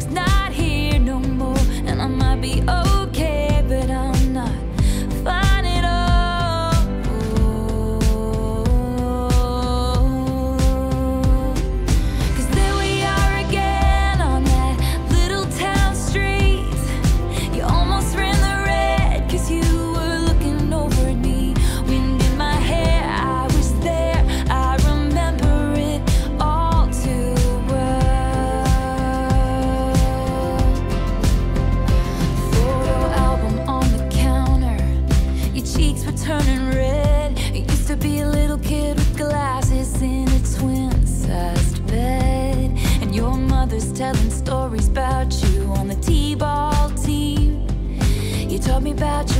It's not about you.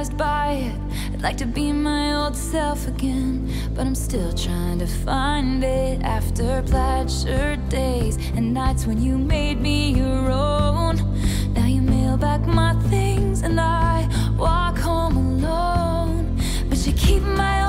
hypnotized by it. I'd like to be my old self again But I'm still trying to find it. After plaid shirt days And nights when you made me your own Now you mail back my things And I walk home alone. But you keep my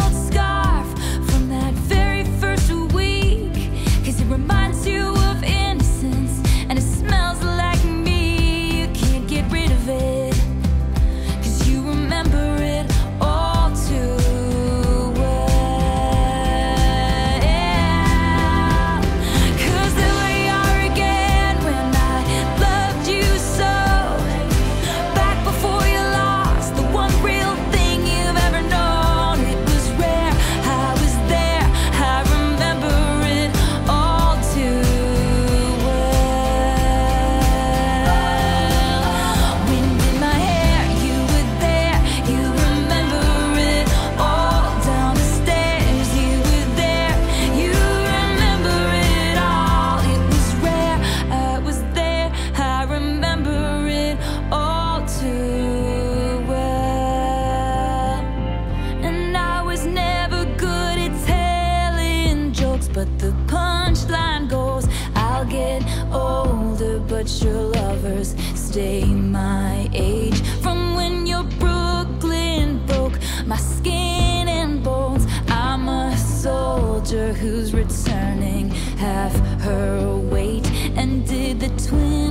My age. From when your Brooklyn broke my skin and bones I'm a soldier who's returning. Half her weight And did the twin